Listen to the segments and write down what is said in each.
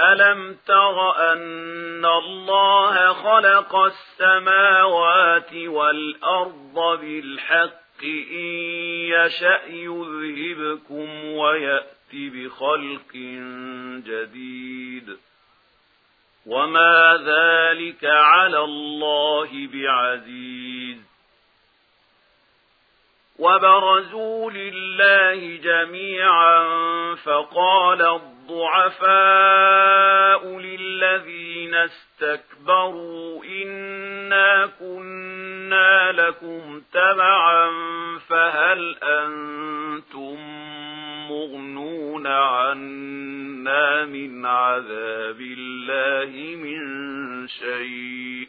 أَلَمْ تَرَ أَنَّ اللَّهَ خَلَقَ السَّمَاوَاتِ وَالْأَرْضَ بِالْحَقِّ إِنْ يَشَأْ يُذْهِبْكُمْ وَيَأْتِ بِخَلْقٍ جَدِيدٍ وَمَا ذَلِكَ عَلَى اللَّهِ بِعَزِيزٍ وَبَرَزُوا لِلَّهِ جَمِيعًا فَقَالَ الضعفاء للذين استكبروا إنا كنا لكم تبعا فهل أنتم مغنون عنا من عذاب الله من شيء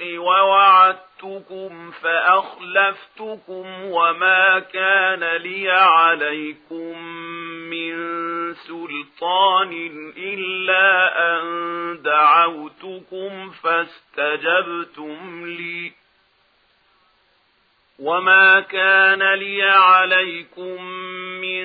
الحق ووعدتكم فأخلفتكم وما كان لي عليكم من سلطان إلا أن دعوتكم فاستجبتم لي وما كان لي عليكم من